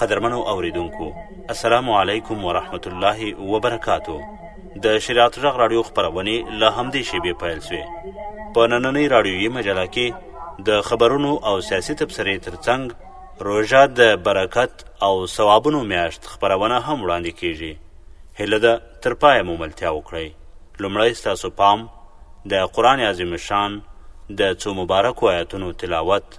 قدرمنو اوریدونکو السلام علیکم ورحمت الله وبرکاتو د شریعت غږ رادیو خبرونه له همدې شیبې پیل شوې په نننۍ رادیویي مجله کې د خبرونو او سیاسي تبصرې ترڅنګ روژه د برکت او ثوابونو میاشت خبرونه هم وړاندې کیږي هله ده تر پایه مو ملتیا وکړئ لومړی ستاسو پام د قرآن عظیم شان د څو مبارکو آیتونو تلاوت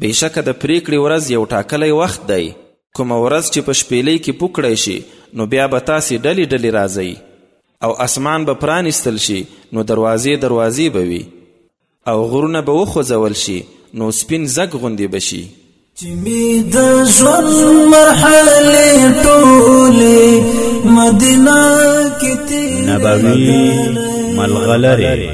بېشکه د پرېکړې ورځ یو ټاکلی وخت دی کومه ورځ چې په شپېلۍ کې پوه کړی شي نو بیا به تاسې ډلې ډلې راځئ او اسمان به پرانیستل شي نو دروازې دروازې به وي او غرونه به وخوځول شي نو سپین زګ غوندې به شي چې می د ژوند مرحله ټوله مدینه کې نبوي ملغلره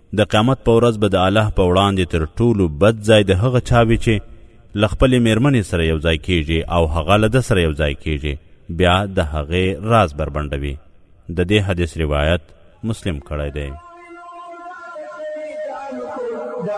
د قیامت په ورځ به د الله په وړاندې تر ټولو بد ځای د هغه چا وي چې له خپلې مېرمنې سره یو ځای کېږي او هغه له ده سره یو ځای کېږي بیا د هغې راز بربنډوي د دې حدیث روایت مسلم کړی دی دا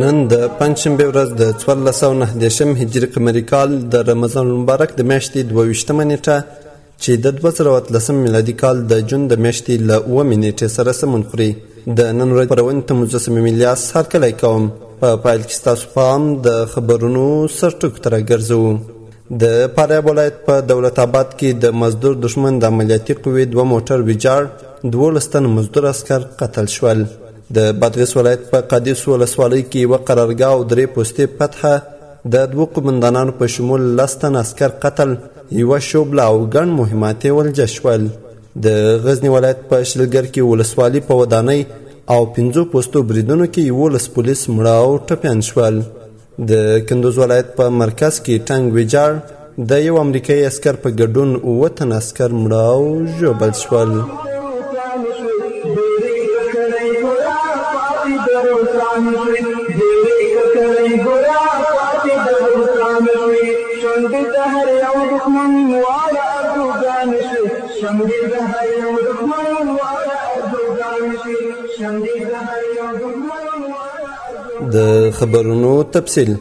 نن د پنځشنبې ورځ د 1409 هجری قمری کال د رمضان مبارک د میاشتې 22مه نیټه چې د 2013 میلادي کال د جون د میاشتې له 9 نیټې سره سمون خوري د نن ورځ پرونی ته مجسم میلیاس هر کله کوم په پایل کې تاسو پام د خبرونو سرټکو تر ګرځو د فاریاب ولایت په دولت آباد کې د مزدور دښمن د عملیاتي قوې دوه موټر ویجاړ دولس تن مزدور عسکر قتل شول د بادغیس ولایت په قادس ولسوالۍ کې یوه قرارګاه او درې پوستې فتحه د دوو قومندانانو په شمول لس تن عسکر قتل یوه شوبله او ګڼ مهمات یې ولجه شول د غزني ولایت په شلګر کې ولسوالي په ودانۍ او پنځو پوستو بریدونو کې یولس پولیس مړه او ټپیان شول د کندوز ولایت په مرکز کې ټنګ ویجاړ د یو امریکایي عسکر په ګډون اووه تن عسکر مړه او ژوبل شول د خبرونو تفصیل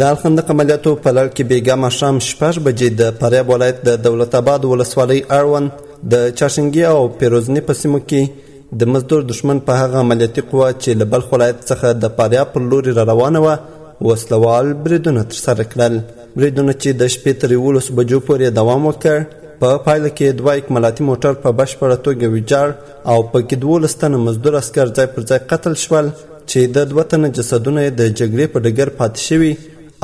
د الخندق عملیاتو په لړ کې بیګا ماښام شپږ بجې د فاریاب ولایت د دولت آباد ولسوالۍ اړوند د چاشنګي او پیروزني په سیمو کې د مزدور دښمن په هغه عملیاتي قوه چې له بلخ ولایت څخه د فاریاب پر لوري را روانه وه وسلوال بریدونه ترسره کړل بریدونه چې د شپې تر یولس بجو پورې دوام وکړ په پا پایله کې دوه اکمالاتي موټر په بشپړه توګه ویجاړ او پکې دولس تنه مزدور عسکر ځای پر ځای قتل شول چې د دوه تنه جسدونه یې د جګړې په ډګر پاتې شوي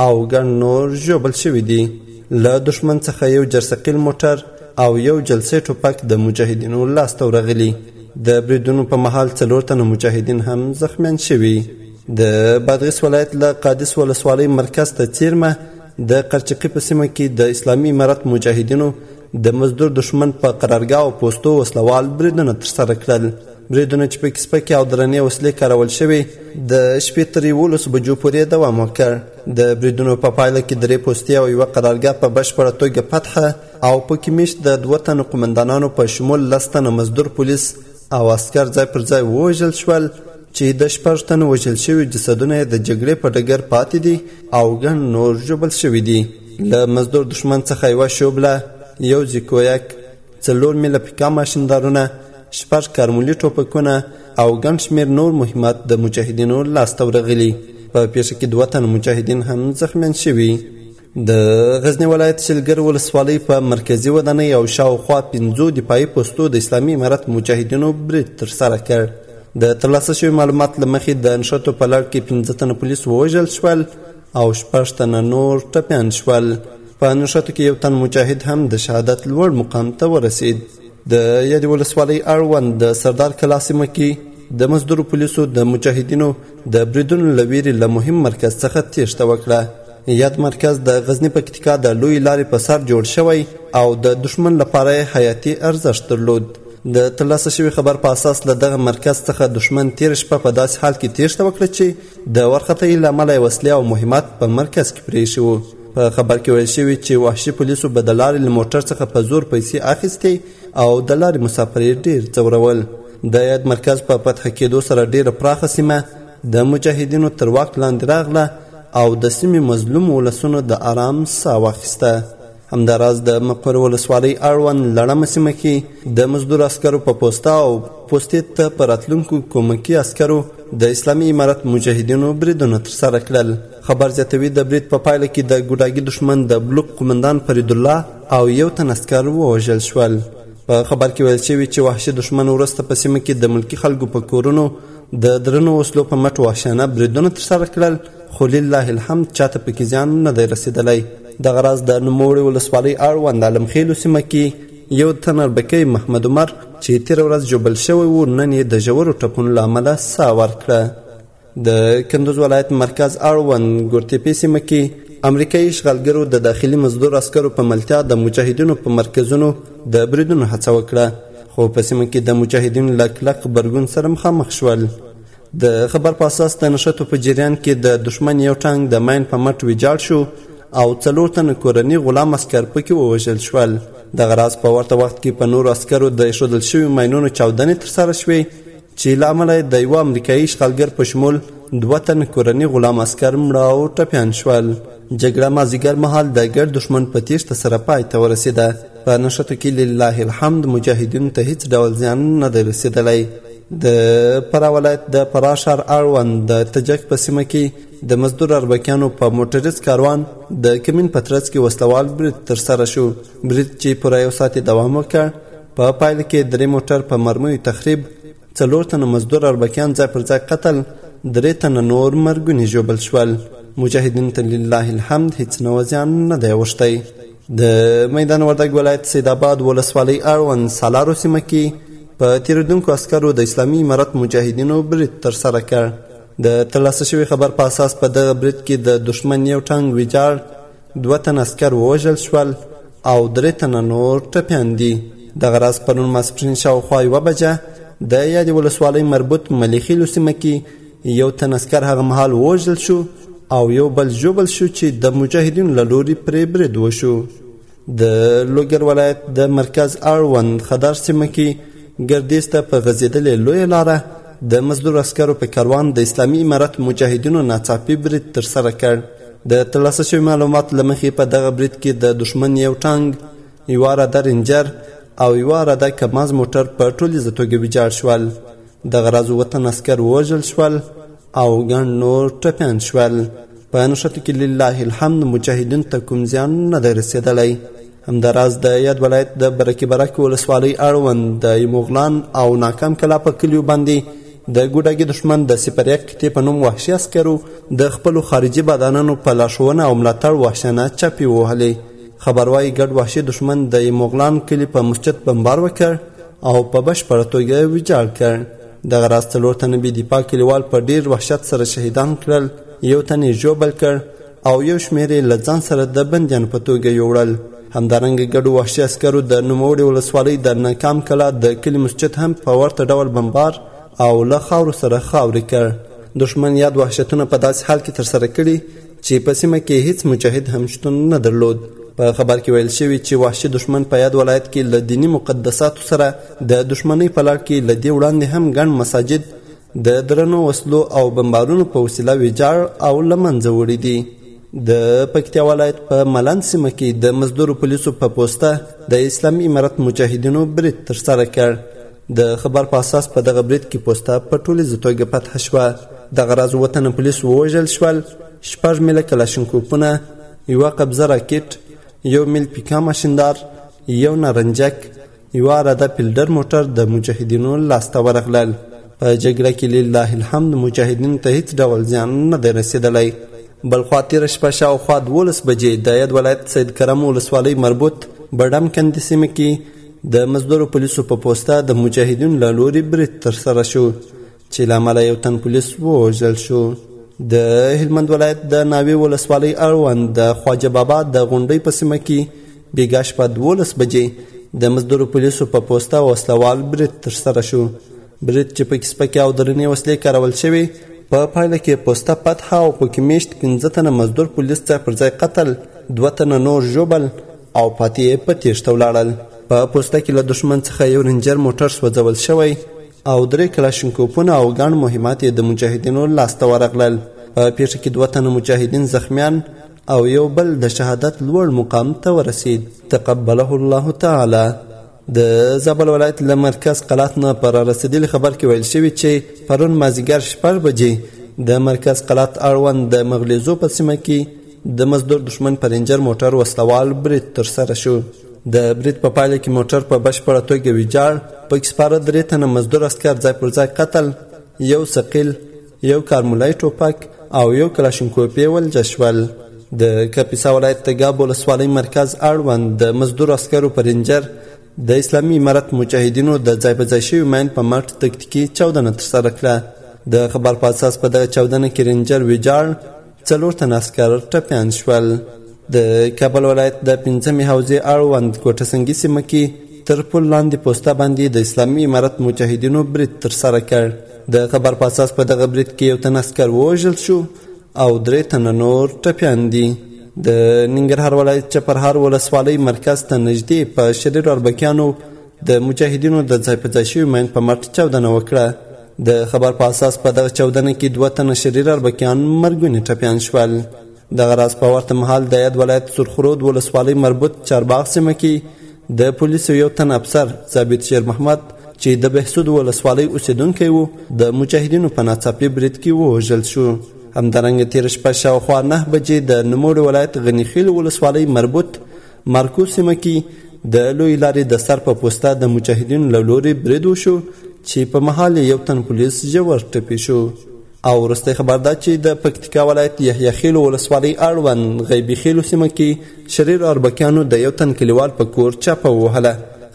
او ګڼ نور ژوبل شوي دي له دښمن څخه یو جرثقیل موټر او یو جلسې ټوپک د مجاهدینو لاسته ورغلي د بریدونو په مهال څلور تنه مجاهدین هم زخمیان شوي د بادغیس ولایت له قادس ولسوالۍ مرکز ته څیرمه د قرچقي په سیمه کې د اسلامي امارت مجاهدینو د مزدور دښمن په قرارګاه او پوستو وسلوال بریدونه ترسره کړل بریدونو چې پکې سپکې او درنې وسلې کارول شوې د شپې تر یولس بجو پورې دوام وکړ د بریدونو په پایله کې درې پوستې او یوه قرارګاه په بشپړه توګه فتحه او پکې میشت د دوه تنو قومندانانو په شمول لس تنه مزدور پولیس او عسکر ځای پر ځای ووژل شول چې د شپږ تنو وژل شوي جسدونه د جګړې په ډګر پاتې دي او ګڼ نور ژوبل شوي دي له مزدور دښمن څخه یوه شوبله یو زیکویک څلور ملي پیکا ماشیندارونه شپږ کارمولي ټوپکونه او ګڼ شمېر نور مهمات د مجاهدینو لاسته ورغلي په پیښه کې دوه تنه مجاهدین هم زخمیان شوي د غزنی ولایت شلګر ولسوالۍ په مرکزي ودانۍ او شاوخوا پنځو دفاعي پوستو د اسلامي امارت مجاهدینو برید ترسره کړ د ترلاسه شوي معلومات له مخې د نښتو په لړ کې پنځه تنه پولیس ووژل شول او شپږ تنه نور ټپیان شول په نښتو کې یو تن مجاهد هم د شهادت لوړ مقام ته ورسید د یادې ولسوالۍ اړوند د سردار کلا سیمه کې د مزدورو پولیسو د مجاهدینو د بریدونو له ویرې له مهم مرکز څخه تیښته وکړه یاد مرکز د غزنی پکتیکا د لوی لارې په سر جوړ شوی او د دښمن لپاره حیاتي ارزښت درلود د ترلاسه شوی خبر په اساس له دغه مرکز څخه دښمن تیر شپه په داسې حال کې تیښته وکړه چې د ورخطۍ له امله وسلې او مهمات په مرکز کې پریښي وو په خبر کې ویل شوي چې وحشي پولیسو به د لارې له موټر څخه په زور پیسې اخیستې او د لارې مسافر یې ډیر ځورول د یاد مرکز په فتح کېدو سره ډېره پراخه سیمه د مجاهدینو تر واک لاندې راغله او د سیمې مظلوم ولسونو د آرام ساه واخیسته همداراز د مقر ولسوالۍ اړوند لړمه سیمه کې د مزدور عسکرو په پوسته او پوستې ته په راتلونکو کومکي عسکرو د اسلامي امارت مجاهدینو بریدونه ترسره کړل خبر زیاتوي، د برید په پایله کې د ګوډاګي دښمن د بلوک قومندان فریدالله او یو تن عسکر ووژل شول. په خبر کې ویل شوي چې وحشي دښمن وروسته په سیمه کې د ملکي خلکو په کورونو د درنو وسلو په مټ وحشیانه بریدونه ترسره کړل خو لله الحمد چاته پکې زیان نه دی رسېدلی. دغه راز د نوموړې ولسوالۍ اړوند علمخېلو سیمه کې یو تن اربکی محمد عمر چې تېره ورځ ژوبل شوی و نن یې د ژورو ټپونو له امله ساه ورکړه. د کندوز ولایت مرکز اړوند ګورتیپې سیمه کې امریکایي اشغالګرو د داخلي مزدور عسکرو په ملتیا د مجاهدینو په مرکزونو د بریدونو هڅه وکړه خو په سیمه کې د مجاهدینو له کلک غبرګون سره مخامخ شول د خبر په اساس د نښتو په جریان کې د دښمن یو ټانګ د ماین په مټ ویجاړ شو او څلور تنه کورني غلام عسکر پکې ووژل شول دغه راز په ورته وخت کې په نورو عسکرو د ایښودل شوي ماینونو چاودنې ترسره شوې چې له امله یې د یوه امریکایي اشغالګر په شمول دوه تنه کورني غلام عسکر مړه او ټپیان شول جګړه مازیګر مهال د ګډ دښمن په تیښته سره پای ته ورسېده په نښتو کې لله الحمد مجاهدینو ته هیڅ ډول زیان نه دی رسېدلی د فراه ولایت د فراه ښار اړوند د تجک په سیمه کې د مزدور اربکیانو په موټریز کاروان د کمین په ترڅ کې وسلوال برید ترسره شو برید چې پوره یو ساعت دوام وکړ په پایله کې درې موټر په مرمیو تخریب، څلور تنه مزدور اربکیان ځای پر ځای قتل، درې تنه نور مرګوني ژوبل شول. مجاهدینو ته لله الحمد هیڅ نوع زیان نه دی اوښتی. د میدان وردګ ولایت سیدآباد ولسوالۍ اړوند سالارو سیمه کې په تېرېدونکو عسکرو د اسلامي امارت مجاهدینو برید ترسره کړ. د ترلاسه شوي خبر په اساس په دغه برید کې د دښمن یو ټانګ ویجاړ، دوه تنه عسکر ووژل شول او درې تنه نور ټپیان دي دغه راز پرون ماسپښین شاوخوا یوه بجه د یادې ولسوالۍ مربوط ملیخیلو سیمه کې یو تن عسکر هغه مهال ووژل شو او یو بل ژوبل شو چې د مجاهدینو له لوري پرې برید وشو د لوګر ولایت د مرکز اړوند خدار سیمه کې ګردیز ته په غځېدلې لویه لاره د مزدور عسکرو په کاروان د اسلامي امارت مجاهدینو ناڅاپي برید ترسره کړ د ترلاسه شوي معلومات له مخې په دغه برید کې د دښمن یو ټانګ یوه عراده رینجر او یوه عراده کماز موټر په ټولیزه توګه ویجاړ شول د غراز وطن عسکر ووژل شول او ګڼ نور ټپیان شول په نښتو کې لله الحمد مجاهدین ته کوم زیان نه دی رسېدلی همداراز د یاد ولایت د برکي برک ولسوالۍ اړوند د یموغلان او ناکام کلا په کلیو باندې د ګوډاګي دښمن د سپریک قطې په نوم وحشي عسکرو د خپلو خارجي بادانانو په لارښوونه او ملاتړ وحشانه چپې ووهلې خبر وايي ګډ وحشي دښمن د یموغلان کلي په مسجد بمبار وکړ او په بشپړه توګه ویجاړ کړ دغه راز څلور تنه بې دفاع کلیوال په ډیر وحشت سره شهیدان کړل یو تن یې ژوبل کړ او یو شمېر یې له ځان سره د بندیانو په توګه یوړل همدارنګه ګډو وحشي عسکرو د نوموړې ولسوالۍ د ناکام کلا د کلي مسجد هم په ورته ډول بمبار او له خاورو سره خاورې کړ دښمن یاد وحشتونه په داسې حال کې ترسره کړي چې په سیمه کې هیڅ مجاهد هم شتون نه درلود په خبر کې ویل شوی چې وحشي دښمن په یاد ولایت کې له دیني مقدساتو سره د دښمنۍ په لړ کې له دې وړاندې هم ګڼ مساجد د درنو وسلو او بمبارونو په وسیله ویجاړ او له منځه وړي دي د پکتیا ولایت په ملند سیمه کې د مزدورو پولیسو په پوسته د اسلامي امارت مجاهدینو برید ترسره کړ د خبر په اساس په دغه برید کې پوسته په ټولیزه توګه فتح شوه دغه راز اووه تنه پولیس ووژل شول شپږ میله کلاشینکوپونه یوه قبضه راکټ یو میل پیکا ماشیندار یو نارنجک یوه عراده پیلډر موټر د مجاهدینو لاسته ورغلل په جګړه کې لله الحمد مجاهدینو ته هیڅ ډول زیان نه دی رسېدلی بلخوا تیره شپه شاوخوا دولس بجې د ید ولایت سید کرم ولسوالۍ مربوط بډم کندې سیمه کې د مزدورو پولیسو په پوسته د مجاهدینو له لوري برید ترسره شو چې له امله یو تن پولیس ووژل شو د هلمند ولایت د ناوې ولسوالۍ اړوند د خواجه بابا د غونډۍ په سیمه کې بیګا شپه دولس بجې د مزدورو پولیسو په پوسته وسلوال برید ترسره شو برید چې پکې سپکې او درنې وسلې کارول شوې په پایله کې پوسته پتحه او پکې میشت پنځه تنه مزدور پولیس ته پر ځای قتل دوه تنه نور ژوبل او پاتې یې په تیښته ولاړل په پوسته کې له دښمن څخه یو رنجر موټر سوځول شوی او درې کلاشینکوپونه او ګڼ مهمات یې د مجاهدینو لاسته ورغلل په پیښه کې دوه تنه مجاهدین زخمیان او یو بل د شهادت لوړ مقام ته ورسید تقبله الله تعالی د زابل ولایت له مرکز قلات نه پر رسیدلی خبر کې ویل شوی چې پرون مازیګر شپږ بجې د مرکز قلات اړوند د مغلیزو په سیمه کې د مزدور دښمن پرنجر موټر وسلوال برید ترسره شو د برید په پایله کې موټر په بشپړه توګه ویجاړ پکې سپاره درې تنه مزدور عسکر ځای پر ځای قتل یو ثقیل یو کارمولی ټوپک او یو کلاشینکوف یې ولجه شول د کاپیسا ولایت د ګاب ولسوالۍ مرکز اړوند د مزدور عسکرو په رینجر د اسلامي امارت مجاهدینو د ځای په ځای شوي ماین په مټ تکتیکي چاودنه ترسره کړه د خبر په اساس په دغه چاودنه کې رینجر ویجاړ څلور تن عسکر ټپیان شول د کابل ولایت د پنځمې حوزې اړوند کوټه سنګي سیمه کې تر پل لاندې پوسته باندې د اسلامي امارت مجاهدینو برید ترسره کړ د خبر په اساس په دغه برید کې یو تن عسکر ووژل شو او درې تنه نور ټپیان دي د ننګرهار ولایت چپرهار ولسوالۍ مرکز ته نږدې په شریرو اربکیانو د مجاهدینو د ځای په ځای شوي مین په مټ چاودنه وکړه د خبر په اساس په دغه چاودنه کې دوه تنه شریر اربکیان مرګوني ټپیان شول دغه راز په ورته مهال د یاد ولایت سرخرود ولسوالۍ مربوط چارباغ سیمه کې د پولیسو یو تن افسر ثابت شیر محمد چې د بهسود ولسوالۍ اوسېدونکی و د مجاهدینو په ناڅاپي برید کې ووژل شو همدارنګه تېره شپه شاوخوا نه بجې د نوموړي ولایت غنیخیل ولسوالۍ مربوط مارکو سیمه کې د لوی لارې د سر په پوسته د مجاهدینو له لورې برید وشو چې په مهال یو تن پولیس ژور ټپي شو او وروستی خبر دا چې د پکتیکا ولایت یحیی خیلو ولسوالۍ اړوند غیبي خیلو سیمه کې شریر اربکیانو د یو تن کلیوال په کور چاپه ووهله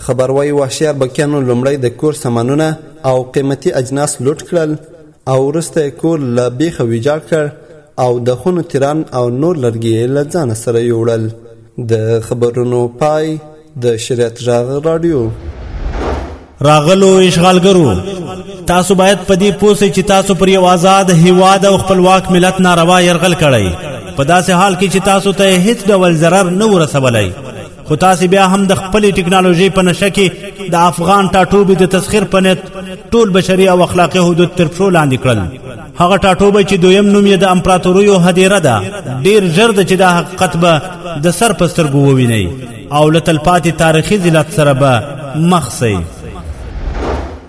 خبر وايي وحشي اربکیانو لومړی د کور سامانونه او قیمتي اجناس لوټ کړل او وروسته یې کور له بیخه ویجاړ کړ او د خونو تیران او نور لرګي یې له ځانه سره یوړل د خبرونو پای د شریعت غږ رادیو راغلو اشغالګرو تاسو باید په دې پوه شئ چې تاسو پر یو آزاد هیواد او خپلواک ملت ناروا یرغل کړی په داسې حال کې چې تاسو ته هیڅ ډول ضرر نه ورسولی خو تاسو بیا هم د خپل ټکنالوژي په نشه کې د افغان ټاټوبي د تسخير په نیت ټول بشري او اخلاقي حدود تر پښو لاندې کړل هغه ټاټوبي چې دویم نوم یې د امپراتوریو هدیره ده ډیر ژر د چې د حقیقت به د سر په سترګو وویني او لتلپاتې تاریخي ذلت سره به مخ شي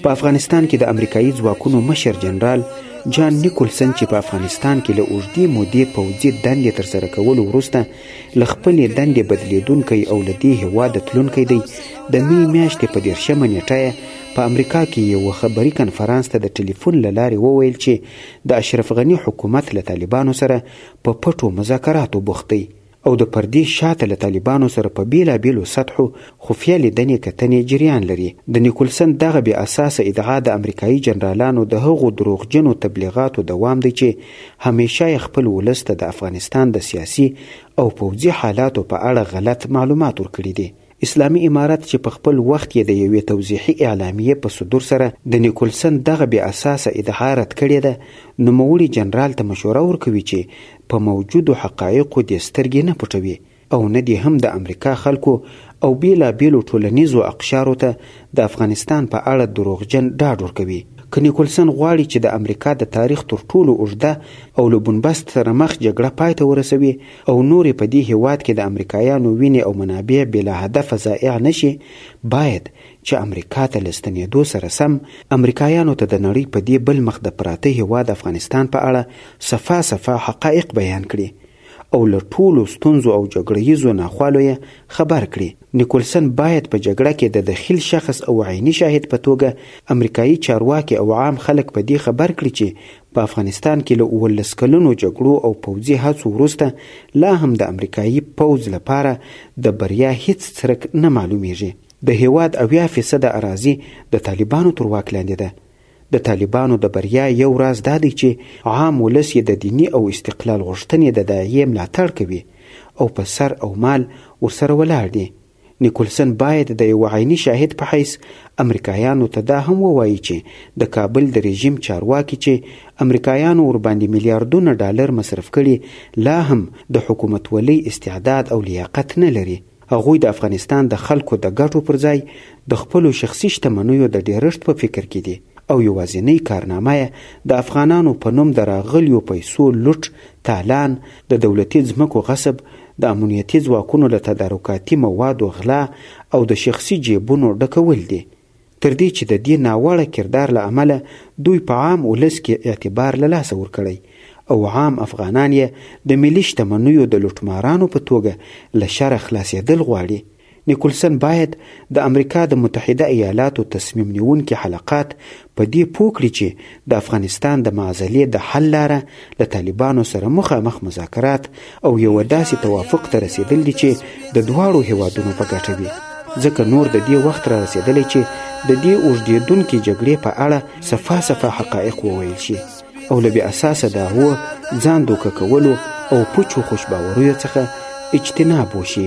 په افغانستان کې د امریکایي ځواکونو مشر جنرال جان نیکولسن چې په افغانستان کې له اوږدې مودې پوځي دندې ترسره کولو وروسته له خپلې دندې بدلیدونکی او له دې هېواده تلونکی دی د می میاشتې په دېرشمه نیټه یې په امریکا کې یوه خبري کنفرانس ته د ټلیفون له لارې وویل چې د اشرف غني حکومت له طالبانو سره په پټو مذاکراتو بوخت دی او د پردې شاته له طالبانو سره په بېلابېلو سطحو خفیه لیدنې کتنې جریان لري. د نیکولسن دغه بې اساسه ادعا د امریکايي جنرالانو د هغو دروغجنو تبلیغاتو دوام دی چې همېشه یې خپل ولس ته د افغانستان د سیاسي او پوځي حالاتو په اړه غلط معلومات ورکړي دي. اسلامي امارت چې په خپل وخت یې د یوې توضیحي اعلامیې په صدور سره د نیکولسن دغه بې اساسه ادعا رد کړې ده، نوموړي جنرال ته مشوره ورکوي چې په موجودو حقایقو دې سترګې نه پټوي او نه دې هم د امریکا خلکو او بېلابېلو ټولنیزو اقشارو ته د افغانستان په اړه دروغجن ډاډ ورکوي. که نیکولسن غواړي چې د امریکا د تاریخ تر ټولو اوږده او له بنبست سره مخ جګړه پای ته ورسوي، او نور یې په دې هېواد کې د امریکایانو وینې او منابع بلا هدفه ضایع نه شي، باید چې امریکا ته له ستنېدو سره سم امریکایانو ته د نړۍ په دې بل مخ د پراته هېواد افغانستان په اړه صفا صفا حقایق بیان کړي او له ټولو ستونزو او جګړه ییزو ناخوالو یې خبر کړي. نیکولسن باید په جګړه کې د دخیل شخص او عیني شاهد په توګه امریکایي چارواکي او عام خلک په دې خبر کړي چې په افغانستان کې له اوولس کلنو جګړو او پوځي هڅو وروسته لا هم د امریکایي پوځ لپاره د بریا هیڅ څرک نه معلومیږي. د هیواد اویا فیصده اراضي د طالبانو تر واک لاندې ده. د طالبانو د بریا یو راز دا دی چې عام ولس یې د دیني او استقلال غوښتنې د داعیې ملاتړ کوي او په سر او مال ورسره ولاړ دي. نیکولسن باید د یوه عیني شاهد په حیث امریکایانو ته دا هم ووایي چې د کابل د رژیم چارواکي چې امریکایانو ورباندې میلیاردونه ډالر مصرف کړي لا هم د حکومتولۍ استعداد او لیاقت نه لري. هغوی د افغانستان د خلکو د ګټو پر ځای د خپلو شخصي شتمنیو د ډېرښت په فکر کې دي. او یوازینۍ کارنامه یې د افغانانو په نوم د راغلیو پیسو لوټ، تالان، د دولتي ځمکو غصب، د امنیتي ځواکونو له تدارکاتي موادو غلا او د شخصي جېبونو ډکول دي، تر دې چې د دې ناوړه کردار له امله دوی په عام ولس کې اعتبار له لاسه ورکړی او عام افغانان یې د ملي شتمنیو د لوټمارانو په توګه له شره خلاصېدل غواړي. نیکولسن باید د امریکا د متحده ایالاتو تصمیم نیونکي حلقات په دې پوه کړي چې د افغانستان د معضلې د حل لاره له طالبانو سره مخامخ مذاکرات او یوه داسې توافق ته رسېدل دي چې د دواړو هېوادونو په ګټه وي ځکه نور د دې وخت را رسېدلی چې د دې اوږدېدونکې جګړې په اړه صفا صفا حقایق وویل شي او له بې اساسه دعوو ځان دوکه کولو او پوچو خوشباوریو څخه اجتناب وشي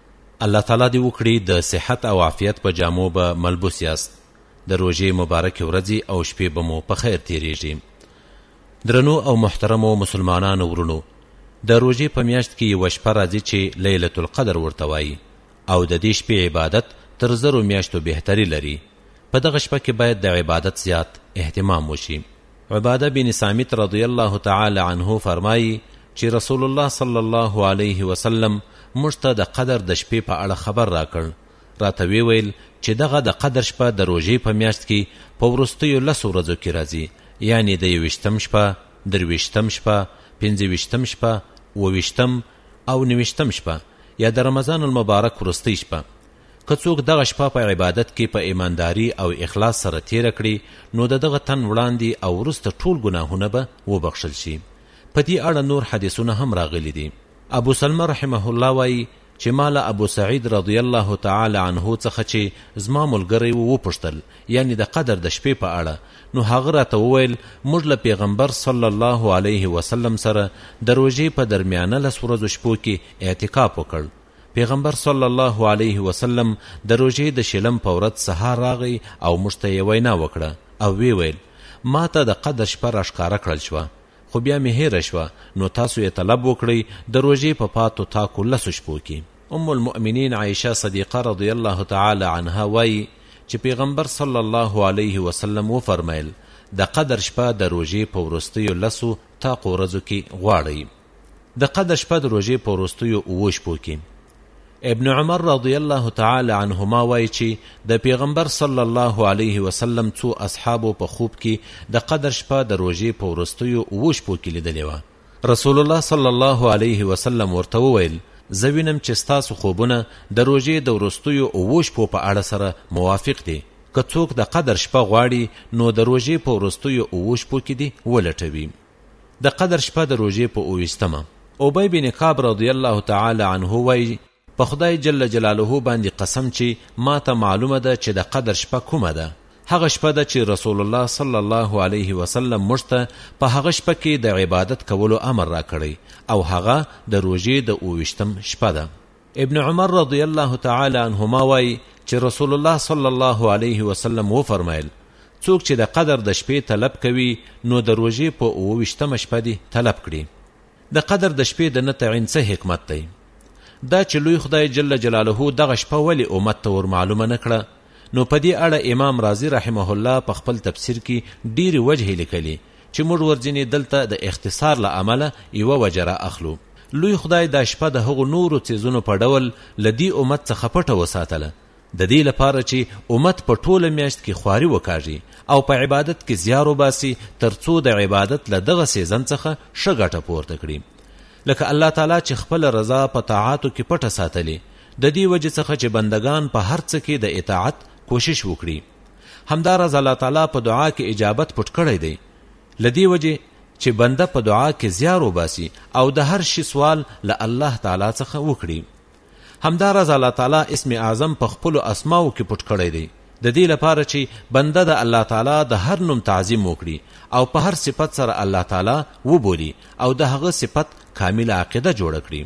الله تعالی دې وکړي د صحت او عافیت په جامو به ملبوس یاست د روژې مبارکې ورځې او شپې به مو په خیر تیریږي درنو او محترمو مسلمانانو ورونو د روژې په میاشت کې یوه شپه راځي چې لیلة القدر ورته وایي او د دې شپې عبادت تر زرو میاشتو بهتري لري په دغه شپه کې باید د عبادت زیات اهتمام وشي عباده بن سامت رضی الله تعالی عنه فرمایي چې رسول الله صلی الله علیه وسلم موږ ته د قدر د شپې په اړه خبر راکړ راته وی ویل چې دغه د قدر شپه د روژې په میاشت کې په وروستیو لسو ورځو کې راځي یعنی د یوویشتم شپه درویشتم شپه پنځه ویشتم شپه اوویشتم او نویشتم شپه یا د رمضان المبارک وروستۍ شپه که څوک دغه شپه په عبادت کې په ایمانداري او اخلاص سره تیره کړي نو د دغه تن وړاندې او وروسته ټول ګناهونه به وبخښل شي په دې اړه نور حدیثونه هم راغلي دي ابو سلمه رحمه الله وایي چې ما له ابو سعید رضی الله تعالی عنه څخه چې زما ملګری و وپوښتل یعنی د قدر د شپې په اړه نو هغه راته وویل موږ له پیغمبر صلی الله علیه وسلم سره د روژې په درمیانه لس ورځو شپو کې اعتکاف وکړ پيغمبر صلی الله عليه وسلم د روژې د شلم په ورځ سهار راغی او موږ ته يې وينا وکړه او ويې ويل، ما ته د قدر شپه راښکاره کړل شوه، خو بيا مې هېره شوه، نو تاسو يې طلب وکړئ د روژې په پاتو تاکو لسو شپو کې. ام المؤمنين عائشه صديقه رضي الله تعالی عنها وايي چې پيغمبر صلی الله عليه وسلم وفرمايل، د قدر شپه د روژې په وروستيو لسو تاقو ورځو کې غواړئ. د قدر شپه د روژې په وروستیو اوو شپو کې ابن عمر رضی الله تعالی عنهما وایي چې د پیغمبر صلی الله علیه وسلم څو اصحابو په خوب کې د قدر شپه د روژې په وروستیو اوو شپو کې لیدلې وه رسول الله صلی الله علیه وسلم ورته وویل زه وینم چې ستاسو خوبونه د روژې د وروستیو اوو شپو په اړه سره موافق دي که څوک د قدر شپه غواړي نو د روژې په وروستیو اوو شپو کې دي ولټوي د قدر شپه د روژې په اوویشتمه ابی بن کعب رضی الله تعالی عنه وایي په خدای جل جلاله باندې قسم چې ما ته معلومه ده چې د قدر شپه کومه ده هغه شپه ده چې رسول الله صلی الله علیه وسلم موږ ته په هغه شپه کې د عبادت کولو امر راکړی او هغه د روژې د اوویشتم شپه ده ابن عمر رضی الله تعالی عنهما وایي چې رسول الله صلی الله علیه وسلم وفرمایل څوک چې د قدر د شپې طلب کوي نو د روژې په اووه ویشتمه شپه دې طلب کړي د قدر د شپې د نه تعین څه حکمت دی دا چې لوی خدای جل جلاله دغه شپه ولې امت ته ور معلومه نه کړه نو په دې اړه امام رازي رحمه الله په خپل تفسیر کي ډېري وجهي لیکلي چي موږ ورځیني دلته د اختصار له امله یوه وجه را اخلو لوی خدای دا شپه د هغو نورو څېزونو په ډول له دې امت څخه پټه وساتله د دې لپاره چي امت په ټوله میاشت کي خواري وکاږي او په عبادت کي زیار وباسي تر څو د عبادت له دغه سیزن څخه ښه ګټه پورته کړي لکه الله تعالی چي خپله رضا په طاعاتو کي پټه ساتلې ددې وجې څخه چې بندګان په هر څه کې د اطاعت کوشش وکړي همدا راز الله تعالی په دعا کې اجابت پټ کړی دی له دې وجې چې بنده په دعا کې زیار وباسي او د هر شي سوال له الله تعالی څخه وکړي همدا راز الله تعالی اسم اعظم په خپل اسماو کې پټ کړی دی د دې لپاره چې بنده د الله تعالی د هر نوم تعظیم وکړي او په هر صفت سره الله تعالی وبولي او د هغه صفت کامله عقیده جوړه کړي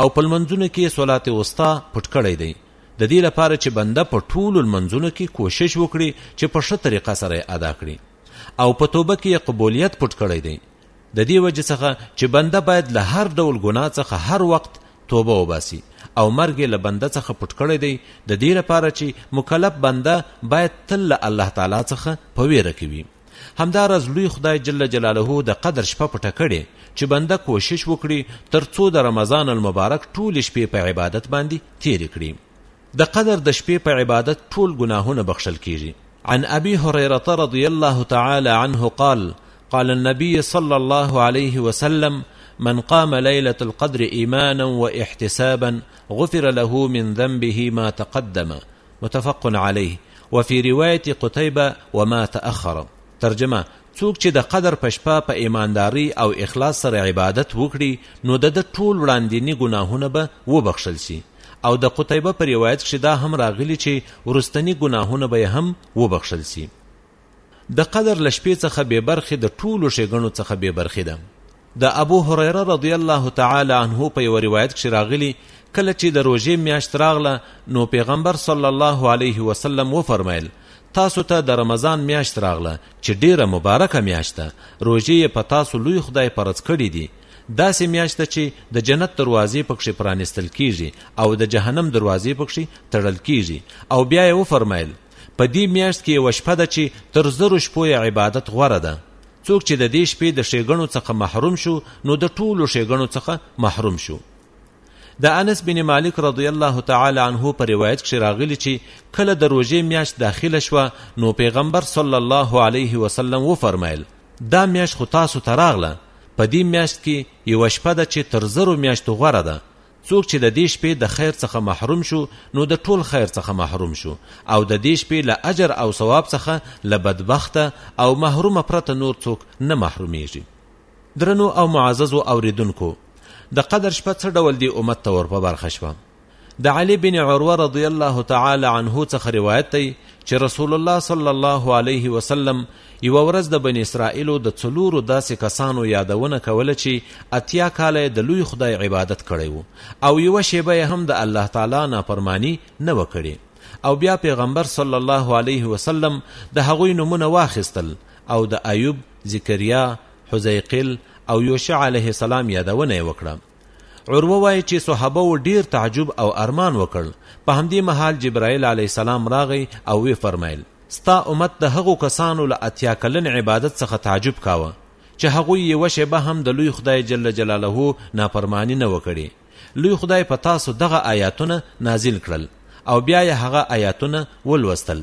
او په لمنځونو کې صلات وسطا پټ کړی دی د دې لپاره چې بنده په ټولو لمنځونو کې کوشش وکړي چې په ښه طریقه سره یې ادا کړي او په توبه کې یې قبولیت پټ کړی دی د دې وجې څخه چې بنده باید له هر ډول ګناه څخه هر وخت توبه وباسي او مرګ له بنده څخه پټ کړی دی د دې لپاره چې مکلف بنده باید تل له الله تعالی څخه په ویره کې وي همدا راز لوی خدای جل جلاله د قدر شپه پټه کړې چې بنده کوشش وکړي تر څو د رمضان المبارک ټولې شپې په عبادت باندې تیرې کړي د قدر د شپې په عبادت ټول ګناهونه بخښل کیږي عن ابي هريره رضي الله تعالى عنه قال قال النبي صلى الله عليه وسلم من قام ليلة القدر إيمانا واحتسابا غفر له من ذنبه ما تقدم متفق عليه وفي رواية قتيبة وما تأخر ترجمه، څوک چې د قدر په شپه په ايماندارۍ او اخلاص سره عبادت وکړي نو د ده ټول وړانديني ګناهونه به وبخښل شي او د قتيبه په روايت کښې دا هم راغلي چې وروستني ګناهونه به يې هم وبخښل شي. د قدر له شپې څخه بې برخې د ټولو ښېګڼو څخه بې برخې ده د ابو هريره رضی الله تعالی عنه په یو روایت کښې راغلي کله چې د روژې میاشت راغله نو پیغمبر صلی الله علیه وسلم وفرمایل تاسو ته د رمضان میاشت راغله چې ډیره مبارکه میاشت ده روژې یې په تاسو لوی خدای فرض کړې دي داسې میاشت ده چې د جنت دروازې پکښې پرانیستل کیږي او د جهنم دروازې پکښې تړل کیږي او بیا یې وفرمایل په دې میاشت کې یوه شپه ده چې تر زرو شپو یې عبادت غوره ده. څوک چې د دې شپې د ښېګڼو څخه محروم شو نو د ټولو ښېګڼو څخه محروم شو. د انس بن مالک رضی الله تعالی عنه په روایت کې راغلی چې کله د روژې میاشت داخله شوه نو پیغمبر صلی الله علیه وسلم وفرمایل دا میاشت خو تاسو ته راغله په دې میاشت کې یوه شپه ده چې تر زرو میاشتو غوره ده څوک چې ددې شپې د خیر څخه محروم شو نو د ټول خیر څخه محروم شو او ددې شپې له اجر او ثواب څخه له بدبخته او محرومه پرته نور څوک نه محرومیږي درنو او معززو اوریدونکو د قدر شپه څه ډول دی امت ته ور په برخه شوه د علی بن عروه رضی الله تعالی عنه څخه روایت دی چې رسول الله صلی الله علیه وسلم یوه ورځ د بني اسرائیلو د څلورو داسې کسانو یادونه کوله چې اتیا کاله یې د لوی خدای عبادت کړی وو او یوه شیبه یې هم د الله تعالی نافرمانی نه وه کړې او بیا پیغمبر صلی الله علیه وسلم د هغوی نمونه واخیستل او د ایوب ذکریا حزیقل او یوشع علیه السلام یادونه یې وکړه عروه وایي چې صحابه و ډیر تعجب او ارمان وکړ په همدې مهال جبرائیل علیه السلام راغی او وی فرمایل ستا امت د هغو کسانو له اتیا کلن عبادت څخه تعجب کاوه چې هغوی یوه شیبه هم د لوی خدای جل جلاله نافرمانی نه وکړي لوی خدای په تاسو دغه آیاتونه نازل کړل او بیا یې هغه آیاتونه ولوستل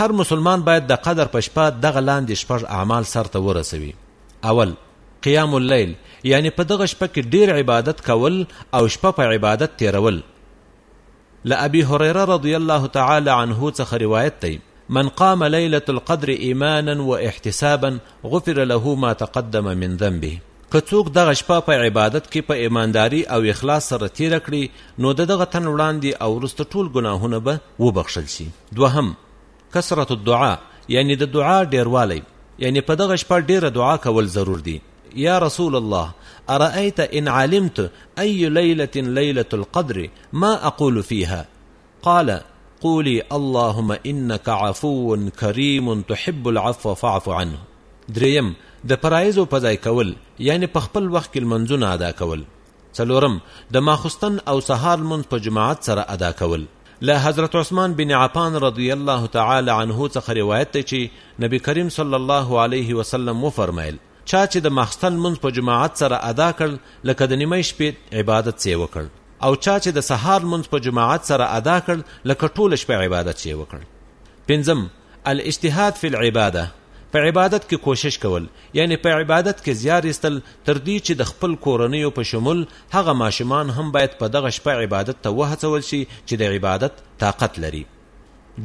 هر مسلمان باید د قدر په شپه دغه لاندې شپږ اعمال سرته ورسوي اول قیام اللیل یعنی په دغه شپه کې ډیر عبادت کول او شپه په عبادت تیرول له ابي هريره رضی الله تعالی عنه څخه روایت دی من قام ليلة القدر ايمانا واحتسابا غفر له ما تقدم من ذنبه که څوک دغه شپه په عبادت کې په ایمانداری او اخلاص سره تیر کړي نو د دغه تن وړاندې او وروسته ټول ګناهونه به وبخښل شي دوهم کثرت الدعاء یعنی د دعا ډیروالی یعنی په دغه شپه ډیره دعا کول ضرور دي یا رسول الله ارأیت ان علمت ای لیلة لیلة القدر ما اقول فيها قال قولي اللهم انك عفو کریم تحب العفو فاعف عنه دریم د فرایضو په ځای کول یعنی په خپل وخت کې لمنځونه ادا کول څلورم، د ماخستن او سهار لمونځ په جماعت سره ادا کول. له حضرت عثمان بن عفان رضی الله تعالی عنه څخه روایت دی چې نبی کریم صلی الله علیه وسلم وفرمایل، چا چې د ماخستن لمونځ په جماعت سره ادا کړ لکه د نیمې شپې عبادت چې یې وکړ او چا چې د سهار لمونځ په جماعت سره ادا کړ لکه ټوله شپه عبادت چې یې وکړ. پنځم، الاجتهاد فی العباده په عبادت کې کوشش کول یعنی په عبادت کې زیار ایستل تر دې چې د خپل کورنیو په شمول هغه ماشومان هم باید په دغه شپه عبادت ته وهڅول شي چې د عبادت طاقت لري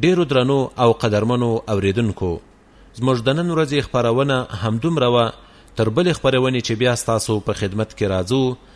ډیرو درنو او قدرمنو اوریدونکو زموږ د نن ورځې خپرونه همدومره وه تر بلې خپرونې چې بیا ستاسو په خدمت کې راځو